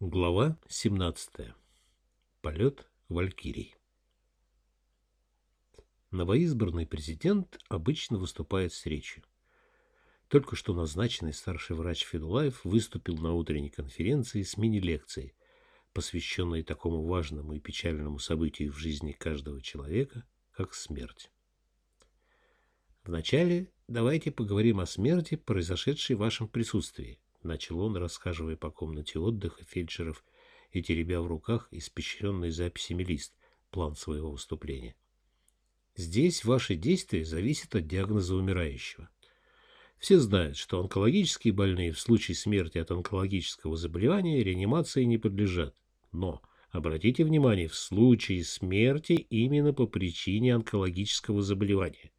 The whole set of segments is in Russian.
Глава 17. Полет Валькирий. Новоизбранный президент обычно выступает с речью. Только что назначенный старший врач Федулаев выступил на утренней конференции с мини-лекцией, посвященной такому важному и печальному событию в жизни каждого человека, как смерть. Вначале давайте поговорим о смерти, произошедшей в вашем присутствии, Начал он, расхаживая по комнате отдыха фельдшеров и теребя в руках испещренный записями лист, план своего выступления. Здесь ваши действия зависят от диагноза умирающего. Все знают, что онкологические больные в случае смерти от онкологического заболевания реанимации не подлежат. Но, обратите внимание, в случае смерти именно по причине онкологического заболевания.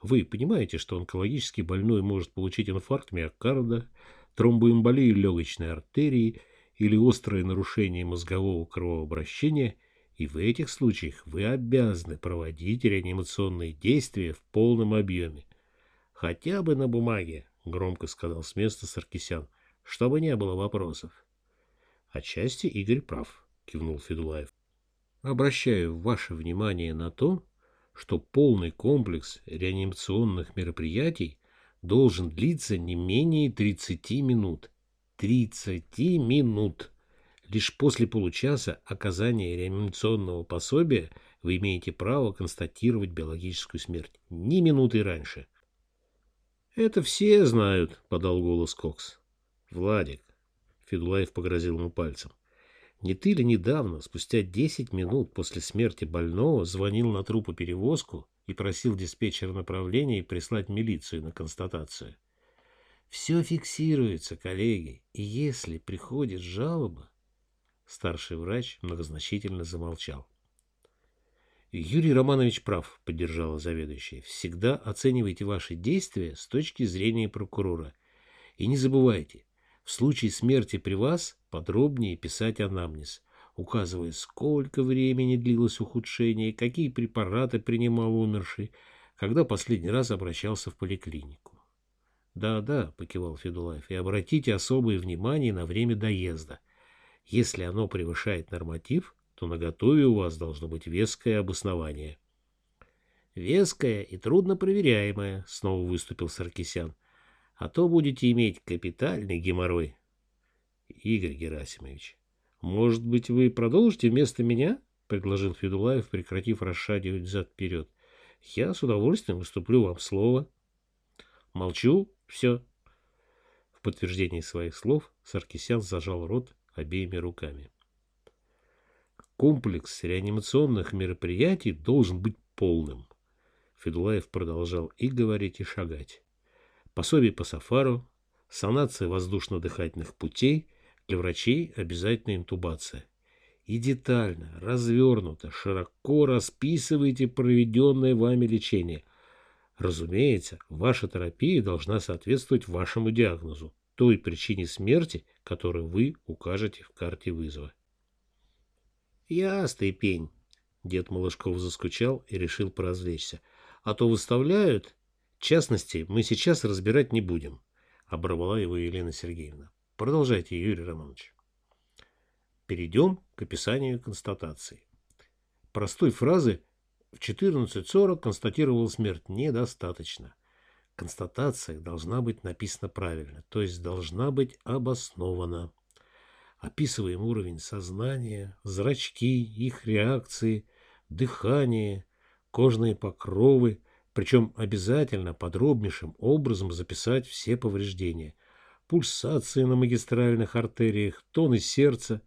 Вы понимаете, что онкологический больной может получить инфаркт миокарда, тромбоэмболию легочной артерии или острое нарушение мозгового кровообращения, и в этих случаях вы обязаны проводить реанимационные действия в полном объеме. Хотя бы на бумаге, громко сказал с места Саркисян, чтобы не было вопросов. Отчасти Игорь прав, кивнул Федулаев. Обращаю ваше внимание на то, что полный комплекс реанимационных мероприятий должен длиться не менее 30 минут. 30 минут. Лишь после получаса оказания реанимационного пособия вы имеете право констатировать биологическую смерть. Ни минуты раньше. «Это все знают», — подал голос Кокс. «Владик», — Федулаев погрозил ему пальцем, — «не ты ли недавно, спустя 10 минут после смерти больного, звонил на трупоперевозку и просил диспетчера направления прислать милицию на констатацию. Все фиксируется, коллеги, и если приходит жалоба... Старший врач многозначительно замолчал. Юрий Романович прав, поддержала заведующая. Всегда оценивайте ваши действия с точки зрения прокурора. И не забывайте, в случае смерти при вас подробнее писать анамнез указывая, сколько времени длилось ухудшение, какие препараты принимал умерший, когда последний раз обращался в поликлинику. «Да, да», — покивал Федулаев, — «и обратите особое внимание на время доезда. Если оно превышает норматив, то на готове у вас должно быть веское обоснование». «Веское и трудно проверяемое», — снова выступил Саркисян. «А то будете иметь капитальный геморрой». «Игорь Герасимович, «Может быть, вы продолжите вместо меня?» — предложил Федулаев, прекратив расшагивать зад-вперед. «Я с удовольствием выступлю вам слово». «Молчу. Все». В подтверждении своих слов Саркисян зажал рот обеими руками. Комплекс реанимационных мероприятий должен быть полным. Федулаев продолжал и говорить, и шагать. Пособие по сафару, санация воздушно-дыхательных путей — для врачей обязательно интубация. И детально, развернуто, широко расписывайте проведенное вами лечение. Разумеется, ваша терапия должна соответствовать вашему диагнозу, той причине смерти, которую вы укажете в карте вызова. Ясный пень. Дед Малышков заскучал и решил поразвлечься. А то выставляют. В частности, мы сейчас разбирать не будем, оборвала его Елена Сергеевна. Продолжайте, Юрий Романович. Перейдем к описанию констатации. Простой фразы в 14.40 констатировал смерть недостаточно. Констатация должна быть написана правильно, то есть должна быть обоснована. Описываем уровень сознания, зрачки, их реакции, дыхание, кожные покровы, причем обязательно подробнейшим образом записать все повреждения – пульсации на магистральных артериях, тоны сердца.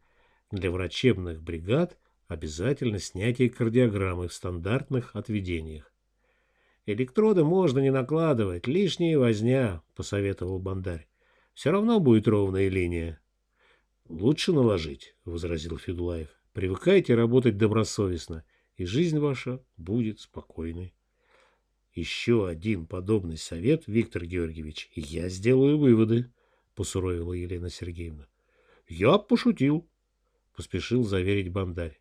Для врачебных бригад обязательно снятие кардиограммы в стандартных отведениях. «Электроды можно не накладывать, лишняя возня», — посоветовал Бандарь. «Все равно будет ровная линия». «Лучше наложить», — возразил Федулаев. «Привыкайте работать добросовестно, и жизнь ваша будет спокойной». Еще один подобный совет, Виктор Георгиевич, я сделаю выводы посуровила Елена Сергеевна. Я пошутил, поспешил заверить Бандарь.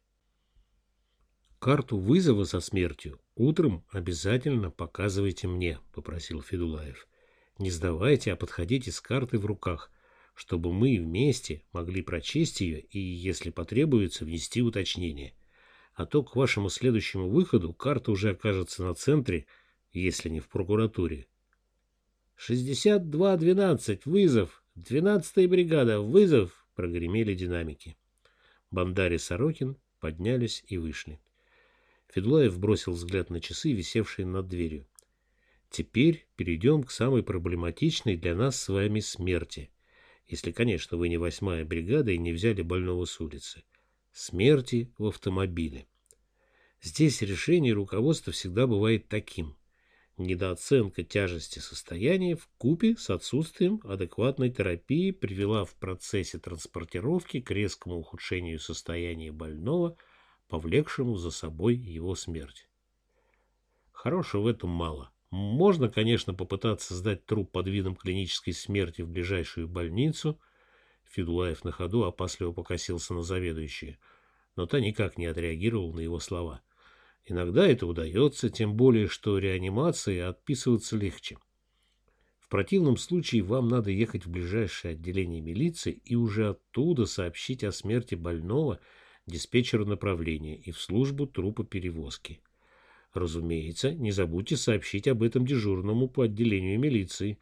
Карту вызова со смертью утром обязательно показывайте мне, попросил Федулаев. Не сдавайте, а подходите с картой в руках. чтобы мы вместе могли прочесть ее и, если потребуется, внести уточнение. А то к вашему следующему выходу карта уже окажется на центре, если не в прокуратуре. 62-12, вызов! 12-я бригада, вызов! Прогремели динамики. Бандари Сорокин поднялись и вышли. Федулаев бросил взгляд на часы, висевшие над дверью. Теперь перейдем к самой проблематичной для нас с вами смерти. Если, конечно, вы не восьмая бригада и не взяли больного с улицы. Смерти в автомобиле. Здесь решение руководства всегда бывает таким. Недооценка тяжести состояния в купе с отсутствием адекватной терапии привела в процессе транспортировки к резкому ухудшению состояния больного, повлекшему за собой его смерть. Хорошего в этом мало. Можно, конечно, попытаться сдать труп под видом клинической смерти в ближайшую больницу. Федулаев на ходу опасливо покосился на заведующую, но та никак не отреагировала на его слова. Иногда это удается, тем более, что реанимации отписываться легче. В противном случае вам надо ехать в ближайшее отделение милиции и уже оттуда сообщить о смерти больного диспетчеру направления и в службу трупоперевозки. Разумеется, не забудьте сообщить об этом дежурному по отделению милиции.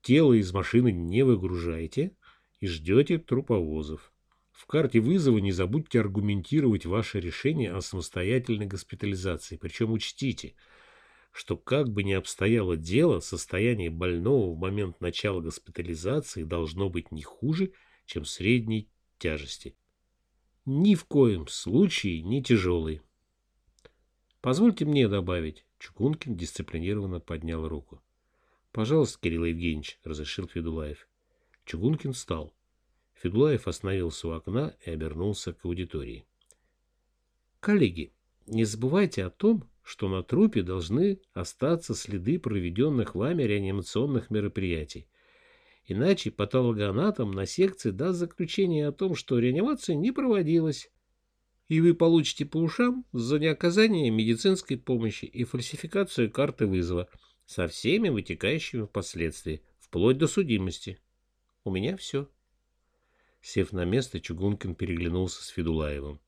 Тело из машины не выгружайте и ждете труповозов. В карте вызова не забудьте аргументировать ваше решение о самостоятельной госпитализации. Причем учтите, что как бы ни обстояло дело, состояние больного в момент начала госпитализации должно быть не хуже, чем средней тяжести. Ни в коем случае не тяжелый. Позвольте мне добавить. Чукункин дисциплинированно поднял руку. Пожалуйста, Кирилл Евгеньевич, разрешил Федулаев. Чугункин встал. Федулаев остановился у окна и обернулся к аудитории. Коллеги, не забывайте о том, что на трупе должны остаться следы проведенных вами реанимационных мероприятий. Иначе патологоанатом на секции даст заключение о том, что реанимация не проводилась, и вы получите по ушам за неоказание медицинской помощи и фальсификацию карты вызова со всеми вытекающими последствиями, вплоть до судимости. У меня все. Сев на место, Чугункин переглянулся с Федулаевым.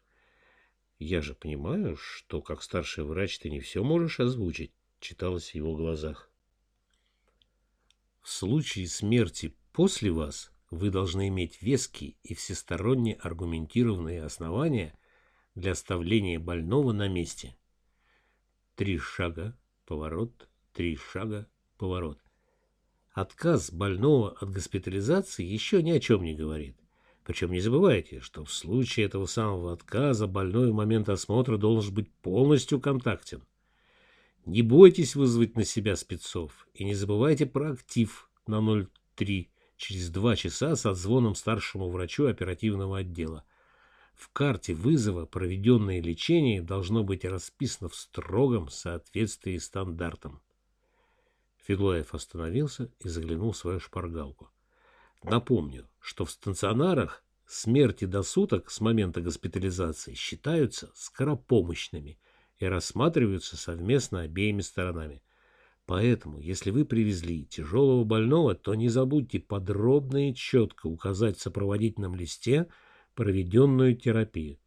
«Я же понимаю, что как старший врач ты не все можешь озвучить», — читалось в его глазах. «В случае смерти после вас вы должны иметь веские и всесторонне аргументированные основания для оставления больного на месте. Три шага, поворот, три шага, поворот. Отказ больного от госпитализации еще ни о чем не говорит. Причем не забывайте, что в случае этого самого отказа больной в момент осмотра должен быть полностью контактен. Не бойтесь вызвать на себя спецов и не забывайте про актив на 03 через два часа с отзвоном старшему врачу оперативного отдела. В карте вызова проведенное лечение должно быть расписано в строгом соответствии стандартам. Федлоев остановился и заглянул в свою шпаргалку. Напомню, что в стационарах смерти до суток с момента госпитализации считаются скоропомощными и рассматриваются совместно обеими сторонами. Поэтому, если вы привезли тяжелого больного, то не забудьте подробно и четко указать в сопроводительном листе проведенную терапию.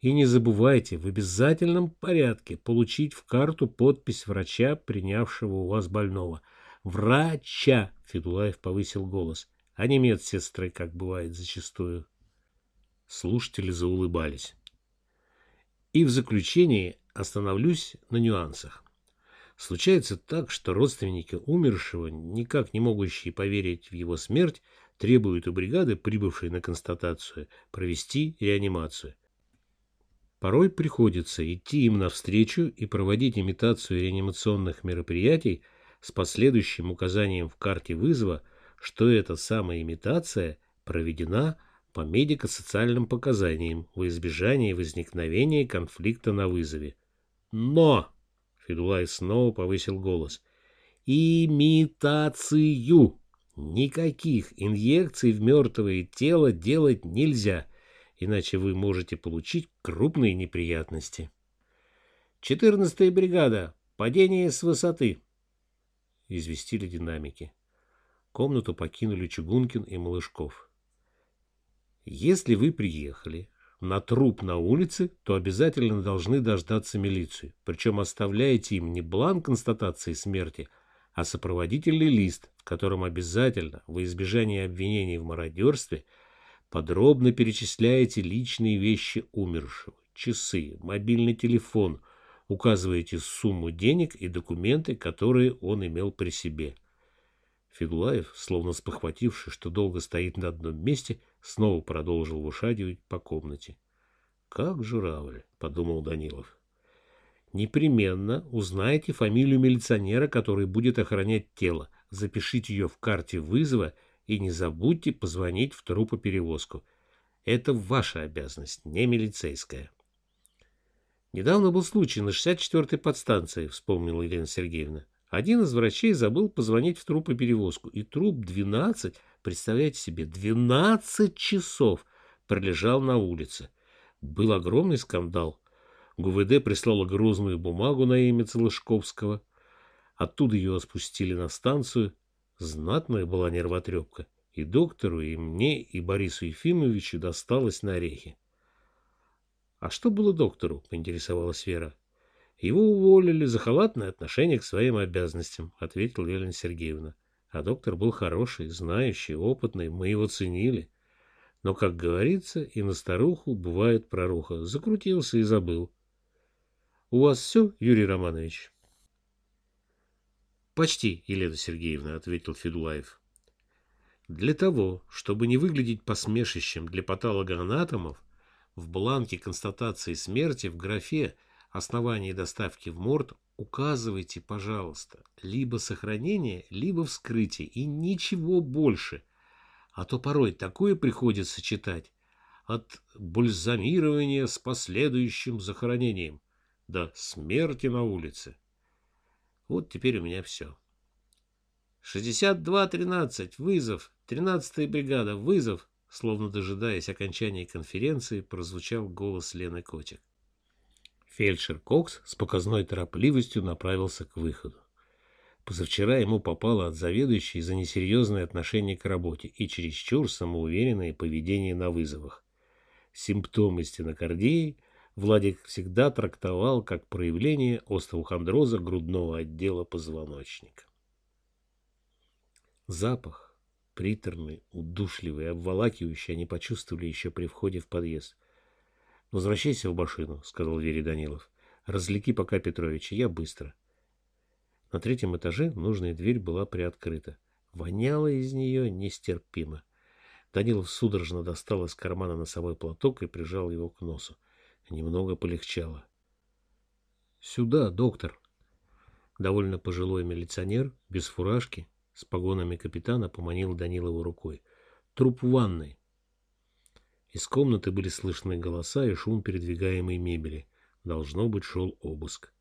И не забывайте в обязательном порядке получить в карту подпись врача, принявшего у вас больного. Врача! Федулаев повысил голос а не медсестры, как бывает зачастую. Слушатели заулыбались. И в заключение остановлюсь на нюансах. Случается так, что родственники умершего, никак не могущие поверить в его смерть, требуют у бригады, прибывшей на констатацию, провести реанимацию. Порой приходится идти им навстречу и проводить имитацию реанимационных мероприятий с последующим указанием в карте вызова – что эта самая имитация проведена по медико-социальным показаниям во избежание возникновения конфликта на вызове. Но, Федулай снова повысил голос, имитацию! Никаких инъекций в мертвое тело делать нельзя, иначе вы можете получить крупные неприятности. «Четырнадцатая бригада. Падение с высоты», — известили динамики. Комнату покинули Чугункин и Малышков. Если вы приехали на труп на улице, то обязательно должны дождаться милицию. Причем оставляете им не бланк констатации смерти, а сопроводительный лист, в котором обязательно, во избежание обвинений в мародерстве, подробно перечисляете личные вещи умершего, часы, мобильный телефон, указываете сумму денег и документы, которые он имел при себе. Федулаев, словно спохвативший, что долго стоит на одном месте, снова продолжил вышагивать по комнате. «Как журавль», — подумал Данилов. «Непременно узнайте фамилию милиционера, который будет охранять тело. Запишите ее в карте вызова и не забудьте позвонить в трупоперевозку. Это ваша обязанность, не милицейская». «Недавно был случай на 64-й подстанции», — вспомнила Елена Сергеевна. Один из врачей забыл позвонить в трупоперевозку, и труп 12 Представляете себе, 12 часов пролежал на улице. Был огромный скандал. ГУВД прислала грозную бумагу на имя Целышковского. Оттуда ее спустили на станцию. Знатная была нервотрепка. И доктору, и мне, и Борису Ефимовичу досталось на орехи. — А что было доктору? — поинтересовалась Вера. — Его уволили за халатное отношение к своим обязанностям, — ответила Елена Сергеевна. А доктор был хороший, знающий, опытный, мы его ценили. Но, как говорится, и на старуху бывает проруха. Закрутился и забыл. У вас все, Юрий Романович? Почти, Елена Сергеевна, ответил Федулаев. Для того, чтобы не выглядеть посмешищем для патологоанатомов, в бланке констатации смерти в графе «Основание доставки в морд» указывайте, пожалуйста, либо сохранение, либо вскрытие, и ничего больше. А то порой такое приходится читать от бальзамирования с последующим захоронением до смерти на улице. Вот теперь у меня все. 62-13, вызов, 13-я бригада, вызов, словно дожидаясь окончания конференции, прозвучал голос Лены Котик. Фельдшер Кокс с показной торопливостью направился к выходу. Позавчера ему попало от заведующей за несерьезное отношение к работе и чересчур самоуверенное поведение на вызовах. Симптомы стенокардии Владик всегда трактовал как проявление остеохондроза грудного отдела позвоночника. Запах, приторный, удушливый, обволакивающий, они почувствовали еще при входе в подъезд. «Возвращайся в машину», — сказал Вере Данилов. «Развлеки пока Петровича, я быстро». На третьем этаже нужная дверь была приоткрыта. Воняло из нее нестерпимо. Данилов судорожно достал из кармана носовой платок и прижал его к носу. Немного полегчало. «Сюда, доктор!» Довольно пожилой милиционер, без фуражки, с погонами капитана, поманил Данилову рукой. «Труп в ванной!» Из комнаты были слышны голоса и шум передвигаемой мебели. Должно быть, шел обыск.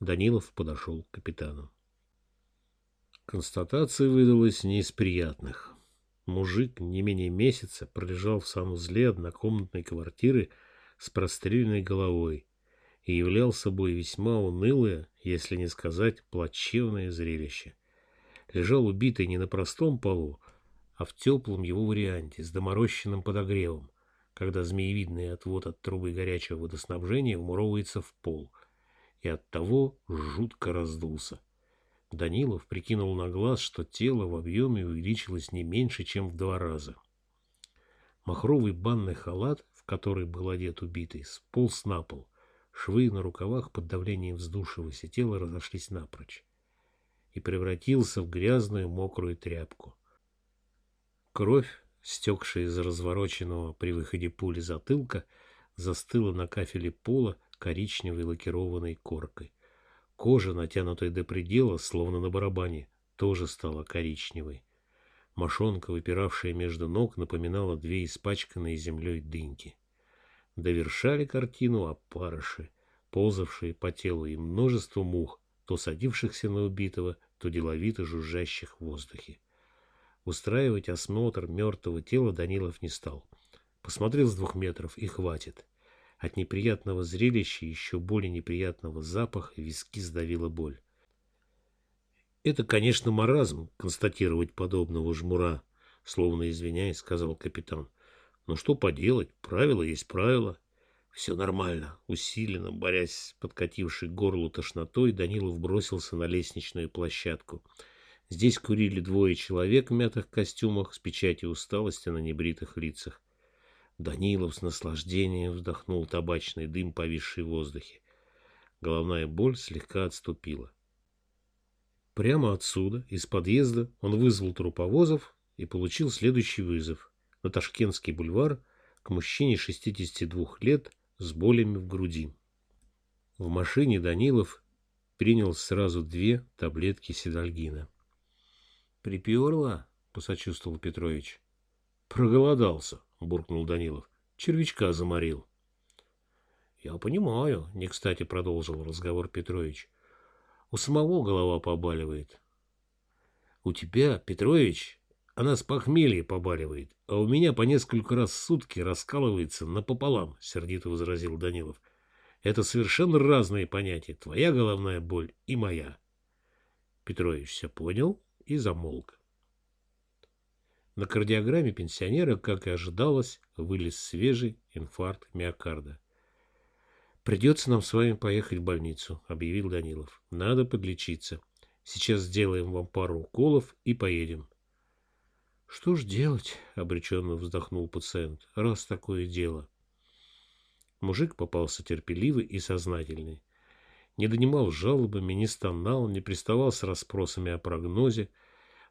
Данилов подошел к капитану. Констатация выдалась не из приятных. Мужик не менее месяца пролежал в санузле однокомнатной квартиры с простреленной головой и являл собой весьма унылое, если не сказать плачевное зрелище. Лежал убитый не на простом полу, а в теплом его варианте с доморощенным подогревом, когда змеевидный отвод от трубы горячего водоснабжения вмуровывается в пол, и оттого жутко раздулся. Данилов прикинул на глаз, что тело в объеме увеличилось не меньше, чем в два раза. Махровый банный халат, в который был одет убитый, сполз на пол. Швы на рукавах под давлением вздувшегося тела разошлись напрочь и превратился в грязную мокрую тряпку. Кровь стекшая из развороченного при выходе пули затылка, застыла на кафеле пола коричневой лакированной коркой. Кожа, натянутая до предела, словно на барабане, тоже стала коричневой. Мошонка, выпиравшая между ног, напоминала две испачканные землей дыньки. Довершали картину опарыши, ползавшие по телу, и множество мух, то садившихся на убитого, то деловито жужжащих в воздухе. Устраивать осмотр мертвого тела Данилов не стал. Посмотрел с двух метров и хватит. От неприятного зрелища еще более неприятного запаха виски сдавила боль. Это, конечно, маразм констатировать подобного жмура, словно извиняясь, сказал капитан. Но что поделать, правило есть правило. Все нормально. Усиленно, борясь с подкатившей горлу тошнотой, Данилов бросился на лестничную площадку. Здесь курили двое человек в мятых костюмах с печатью усталости на небритых лицах. Данилов с наслаждением вздохнул табачный дым, повисший в воздухе. Головная боль слегка отступила. Прямо отсюда, из подъезда, он вызвал труповозов и получил следующий вызов на Ташкентский бульвар к мужчине 62 лет с болями в груди. В машине Данилов принял сразу две таблетки седальгина. «Приперла?» — посочувствовал Петрович. «Проголодался», — буркнул Данилов. «Червячка заморил». «Я понимаю», — не кстати продолжил разговор Петрович. «У самого голова побаливает». «У тебя, Петрович, она с похмелья побаливает, а у меня по несколько раз в сутки раскалывается напополам», — сердито возразил Данилов. «Это совершенно разные понятия, твоя головная боль и моя». Петрович все понял и замолк. На кардиограмме пенсионера, как и ожидалось, вылез свежий инфаркт миокарда. «Придется нам с вами поехать в больницу», — объявил Данилов. «Надо подлечиться. Сейчас сделаем вам пару уколов и поедем». «Что ж делать?» — обреченно вздохнул пациент. «Раз такое дело». Мужик попался терпеливый и сознательный. Не донимал жалобами, не стонал, не приставал с расспросами о прогнозе,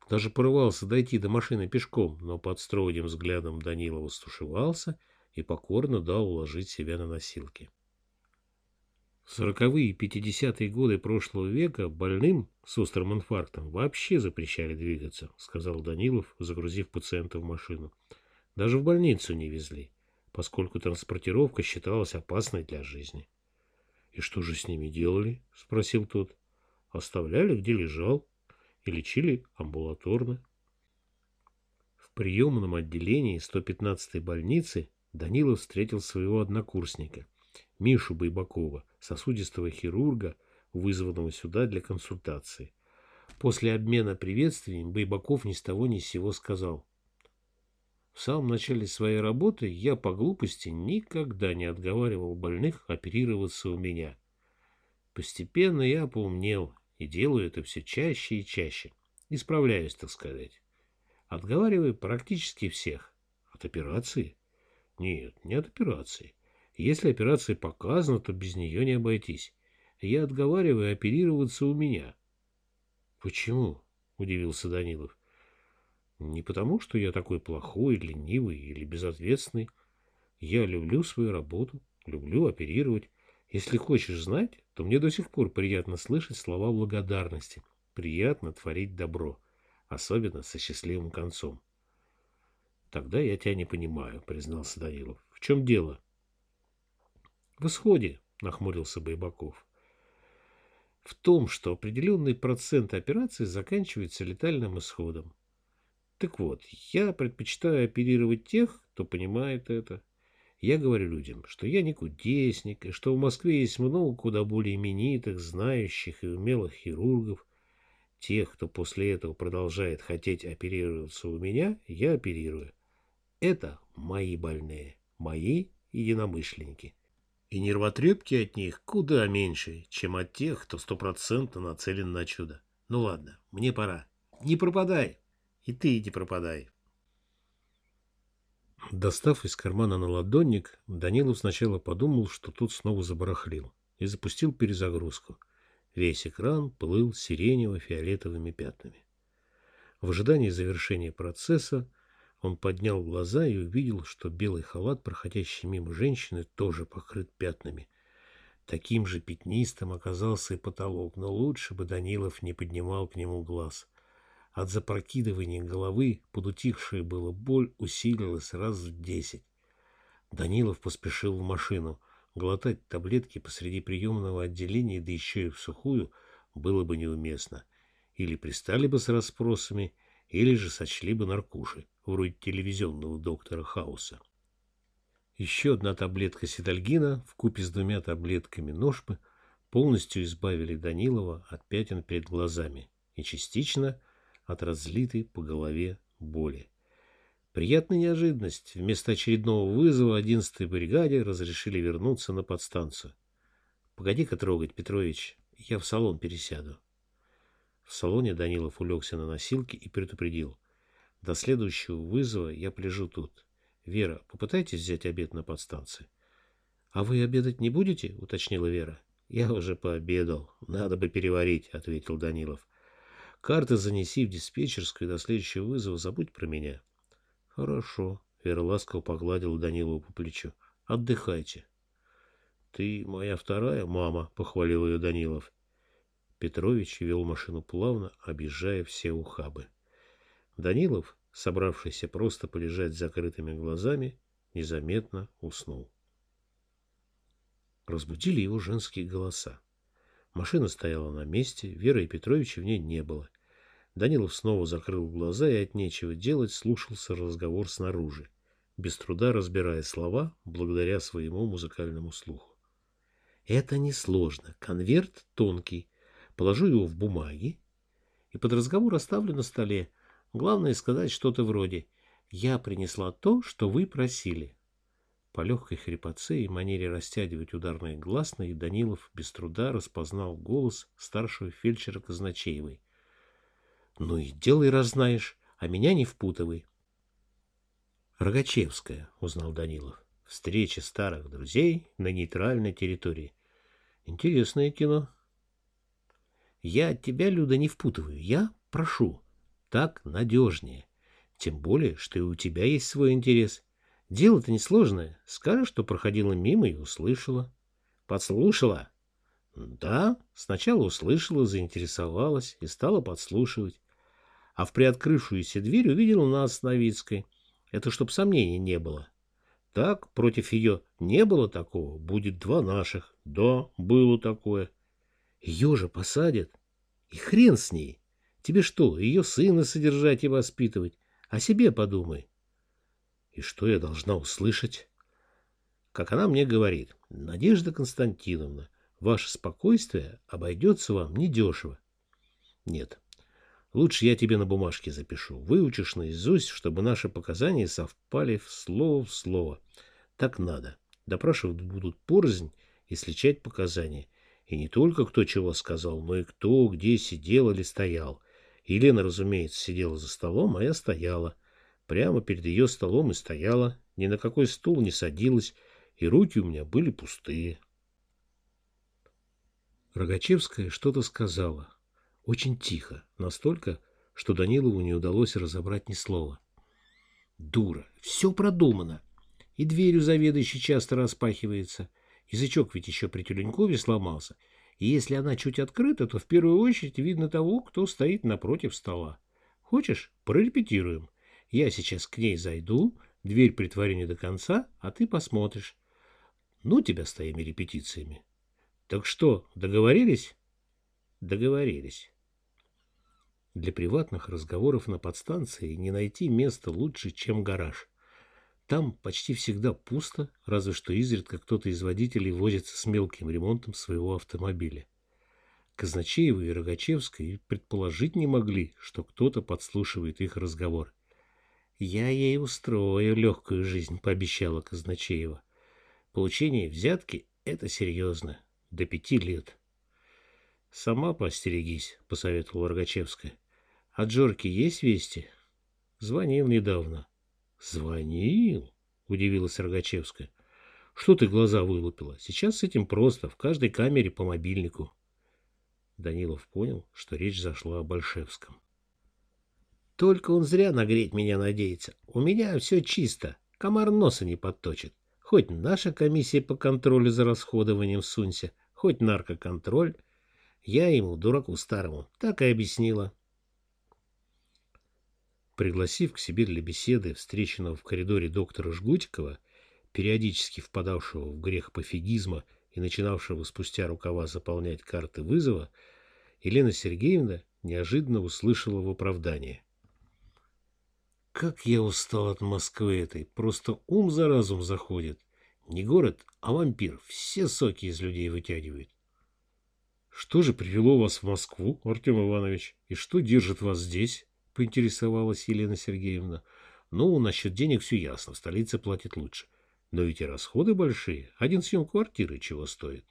даже порывался дойти до машины пешком, но под строгим взглядом Данилова стушевался и покорно дал уложить себя на носилки. В сороковые и пятидесятые годы прошлого века больным с острым инфарктом вообще запрещали двигаться, сказал Данилов, загрузив пациента в машину. Даже в больницу не везли, поскольку транспортировка считалась опасной для жизни. — И что же с ними делали? — спросил тот. — Оставляли, где лежал, и лечили амбулаторно. В приемном отделении 115-й больницы Данилов встретил своего однокурсника, Мишу Байбакова, сосудистого хирурга, вызванного сюда для консультации. После обмена приветствиями Байбаков ни с того ни с сего сказал. В самом начале своей работы я по глупости никогда не отговаривал больных оперироваться у меня. Постепенно я поумнел и делаю это все чаще и чаще. Исправляюсь, так сказать. Отговариваю практически всех. От операции? Нет, не от операции. Если операция показана, то без нее не обойтись. Я отговариваю оперироваться у меня. Почему? Удивился Данилов. Не потому, что я такой плохой, ленивый или безответственный. Я люблю свою работу, люблю оперировать. Если хочешь знать, то мне до сих пор приятно слышать слова благодарности. Приятно творить добро, особенно со счастливым концом. Тогда я тебя не понимаю, признался Данилов. В чем дело? В исходе, нахмурился Байбаков. В том, что определенный процент операций заканчивается летальным исходом. Так вот, я предпочитаю оперировать тех, кто понимает это. Я говорю людям, что я не кудесник, и что в Москве есть много куда более именитых, знающих и умелых хирургов. Тех, кто после этого продолжает хотеть оперироваться у меня, я оперирую. Это мои больные, мои единомышленники. И нервотрепки от них куда меньше, чем от тех, кто стопроцентно нацелен на чудо. Ну ладно, мне пора. Не пропадай. И ты не пропадай. Достав из кармана наладонник, Данилов сначала подумал, что тут снова забарахлил, и запустил перезагрузку. Весь экран плыл сиренево-фиолетовыми пятнами. В ожидании завершения процесса он поднял глаза и увидел, что белый халат, проходящий мимо женщины, тоже покрыт пятнами. Таким же пятнистым оказался и потолок, но лучше бы Данилов не поднимал к нему глаз — от запрокидывания головы подутихшая была боль усилилась раз в десять. Данилов поспешил в машину. Глотать таблетки посреди приемного отделения, да еще и в сухую, было бы неуместно. Или пристали бы с расспросами, или же сочли бы наркуши, вроде телевизионного доктора Хауса. Еще одна таблетка сидальгина в купе с двумя таблетками ножпы полностью избавили Данилова от пятен перед глазами и частично от разлитой по голове боли. Приятная неожиданность. Вместо очередного вызова 11-й бригаде разрешили вернуться на подстанцию. Погоди-ка трогать, Петрович, я в салон пересяду. В салоне Данилов улегся на носилки и предупредил. До следующего вызова я полежу тут. Вера, попытайтесь взять обед на подстанции. — А вы обедать не будете? — уточнила Вера. — Я уже пообедал. Надо бы переварить, — ответил Данилов. — Карты занеси в диспетчерскую до следующего вызова. Забудь про меня. — Хорошо. Вера ласково погладила Данилову по плечу. — Отдыхайте. «Ты моя вторая мама», — похвалил ее Данилов. Петрович вел машину плавно, объезжая все ухабы. Данилов, собравшийся просто полежать с закрытыми глазами, незаметно уснул. Разбудили его женские голоса. Машина стояла на месте, Веры и Петровича в ней не было. Данилов снова закрыл глаза и от нечего делать слушался разговор снаружи, без труда разбирая слова благодаря своему музыкальному слуху. Это несложно. Конверт тонкий. Положу его в бумаги. И под разговор оставлю на столе. Главное сказать что-то вроде «Я принесла то, что вы просили». По легкой хрипотце и манере растягивать ударные гласные Данилов без труда распознал голос старшего фельдшера Казначеевой. «Ну и делай, раз знаешь, а меня не впутывай». «Рогачевская», — узнал Данилов. «Встреча старых друзей на нейтральной территории. Интересное кино. Я тебя, Люда, не впутываю. Я прошу. Так надежнее. Тем более, что и у тебя есть свой интерес. Дело-то несложное. Скажешь, что проходила мимо и услышала. Подслушала? Да, сначала услышала, заинтересовалась и стала подслушивать. А в приоткрывшуюся дверь увидела нас на Новицкой. Это чтоб сомнений не было. Так, против ее не было такого, будет два наших. Да, было такое. Ее же посадят. И хрен с ней. Тебе что, ее сына содержать и воспитывать? О себе подумай. И что я должна услышать? Как она мне говорит, Надежда Константиновна, ваше спокойствие обойдется вам недешево. Нет, Лучше я тебе на бумажке запишу. Выучишь наизусть, чтобы наши показания совпали в слово в слово. Так надо. Допрашивать будут порознь и сличать показания. И не только кто чего сказал, но и кто где сидел или стоял. Елена, разумеется, сидела за столом, а я стояла. Прямо перед ее столом и стояла. Ни на какой стул не садилась, и руки у меня были пустые. Рогачевская что-то сказала. Очень тихо, настолько, что Данилову не удалось разобрать ни слова. Дура, все продумано. И дверью заведующий часто распахивается. Язычок ведь еще при Тюленькове сломался. И если она чуть открыта, то в первую очередь видно того, кто стоит напротив стола. Хочешь, прорепетируем. Я сейчас к ней зайду, дверь притворю не до конца, а ты посмотришь. Ну тебя с твоими репетициями. Так что, договорились? Договорились. Для приватных разговоров на подстанции не найти места лучше, чем гараж. Там почти всегда пусто, разве что изредка кто-то из водителей возится с мелким ремонтом своего автомобиля. Казначеева и Рогачевская предположить не могли, что кто-то подслушивает их разговор. «Я ей устрою легкую жизнь», — пообещала Казначеева. «Получение взятки — это серьезно. До пяти лет». «Сама постерегись», — посоветовала Рогачевская. От Джорки есть вести? Звонил недавно. Звонил? Удивилась Рогачевская. Что ты глаза вылупила? Сейчас с этим просто. В каждой камере по мобильнику. Данилов понял, что речь зашла о Большевском. Только он зря нагреть меня надеется. У меня все чисто. Комар носа не подточит. Хоть наша комиссия по контролю за расходованием сунься, хоть наркоконтроль. Я ему, дураку старому, так и объяснила. Пригласив к себе для беседы встреченного в коридоре доктора Жгутикова, периодически впадавшего в грех пофигизма и начинавшего спустя рукава заполнять карты вызова, Елена Сергеевна неожиданно услышала в оправдании. «Как я устал от Москвы этой! Просто ум за разум заходит. Не город, а вампир. Все соки из людей вытягивает». Что же привело вас в Москву, Артем Иванович, и что держит вас здесь? — поинтересовалась Елена Сергеевна. — Ну, насчет денег все ясно, столица платит лучше. Но ведь и расходы большие. Один съем квартиры чего стоит.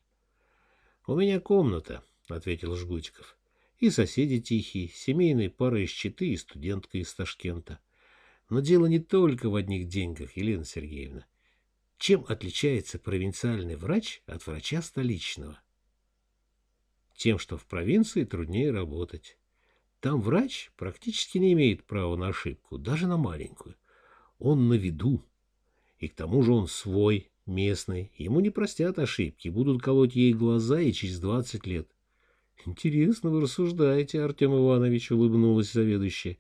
— У меня комната, — ответил Жгутиков. — И соседи тихие, семейные пары из Читы и студентка из Ташкента. Но дело не только в одних деньгах, Елена Сергеевна. Чем отличается провинциальный врач от врача столичного? Тем, что в провинции труднее работать. Там врач практически не имеет права на ошибку, даже на маленькую. Он на виду. И к тому же он свой, местный. Ему не простят ошибки, будут колоть ей глаза и через двадцать лет. Интересно вы рассуждаете, Артем Иванович, улыбнулась заведующая.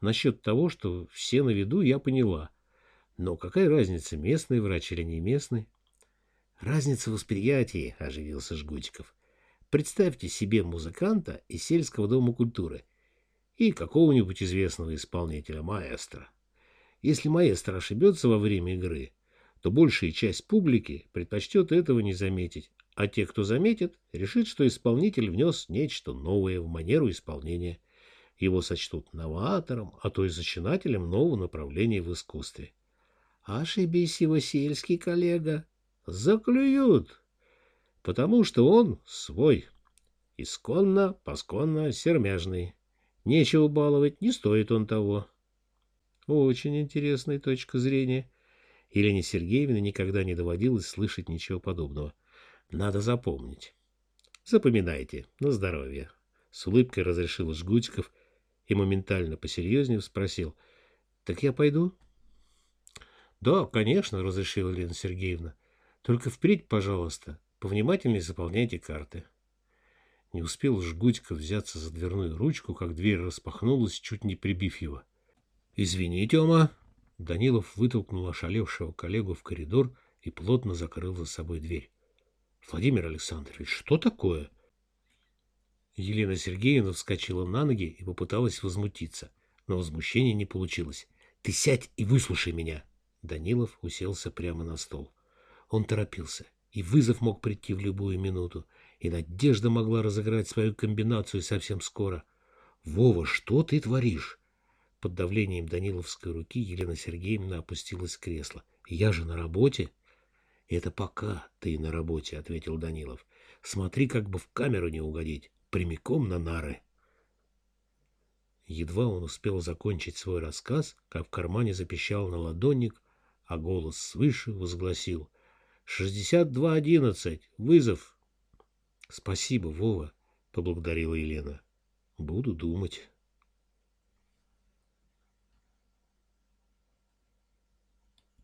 Насчет того, что все на виду, я поняла. Но какая разница, местный врач или не местный? Разница в восприятии, оживился Жгутиков. Представьте себе музыканта из сельского дома культуры и какого-нибудь известного исполнителя маэстро. Если маэстро ошибется во время игры, то большая часть публики предпочтет этого не заметить, а те, кто заметит, решит, что исполнитель внес нечто новое в манеру исполнения. Его сочтут новатором, а то и зачинателем нового направления в искусстве. Ошибись его сельский коллега. Заклюют потому что он свой, исконно, посконно сермяжный. Нечего баловать, не стоит он того. Очень интересная точка зрения. Елене Сергеевне никогда не доводилось слышать ничего подобного. Надо запомнить. Запоминайте. На здоровье. С улыбкой разрешил Жгутиков и моментально посерьезнее спросил. Так я пойду? Да, конечно, разрешила Елена Сергеевна. Только впредь, пожалуйста, Повнимательнее заполняйте карты. Не успел Жгутиков взяться за дверную ручку, как дверь распахнулась, чуть не прибив его. — Извини, Тёма. Данилов вытолкнул ошалевшего коллегу в коридор и плотно закрыл за собой дверь. — Владимир Александрович, что такое? Елена Сергеевна вскочила на ноги и попыталась возмутиться, но возмущения не получилось. — Ты сядь и выслушай меня. Данилов уселся прямо на стол. Он торопился и вызов мог прийти в любую минуту, и Надежда могла разыграть свою комбинацию совсем скоро. «Вова, что ты творишь?» Под давлением Даниловской руки Елена Сергеевна опустилась в кресло. «Я же на работе». «Это пока ты на работе», — ответил Данилов. «Смотри, как бы в камеру не угодить. Прямиком на нары». Едва он успел закончить свой рассказ, как в кармане запищал на ладонник, а голос свыше возгласил — Шестьдесят два одиннадцать. Вызов. Спасибо, Вова, поблагодарила Елена. Буду думать.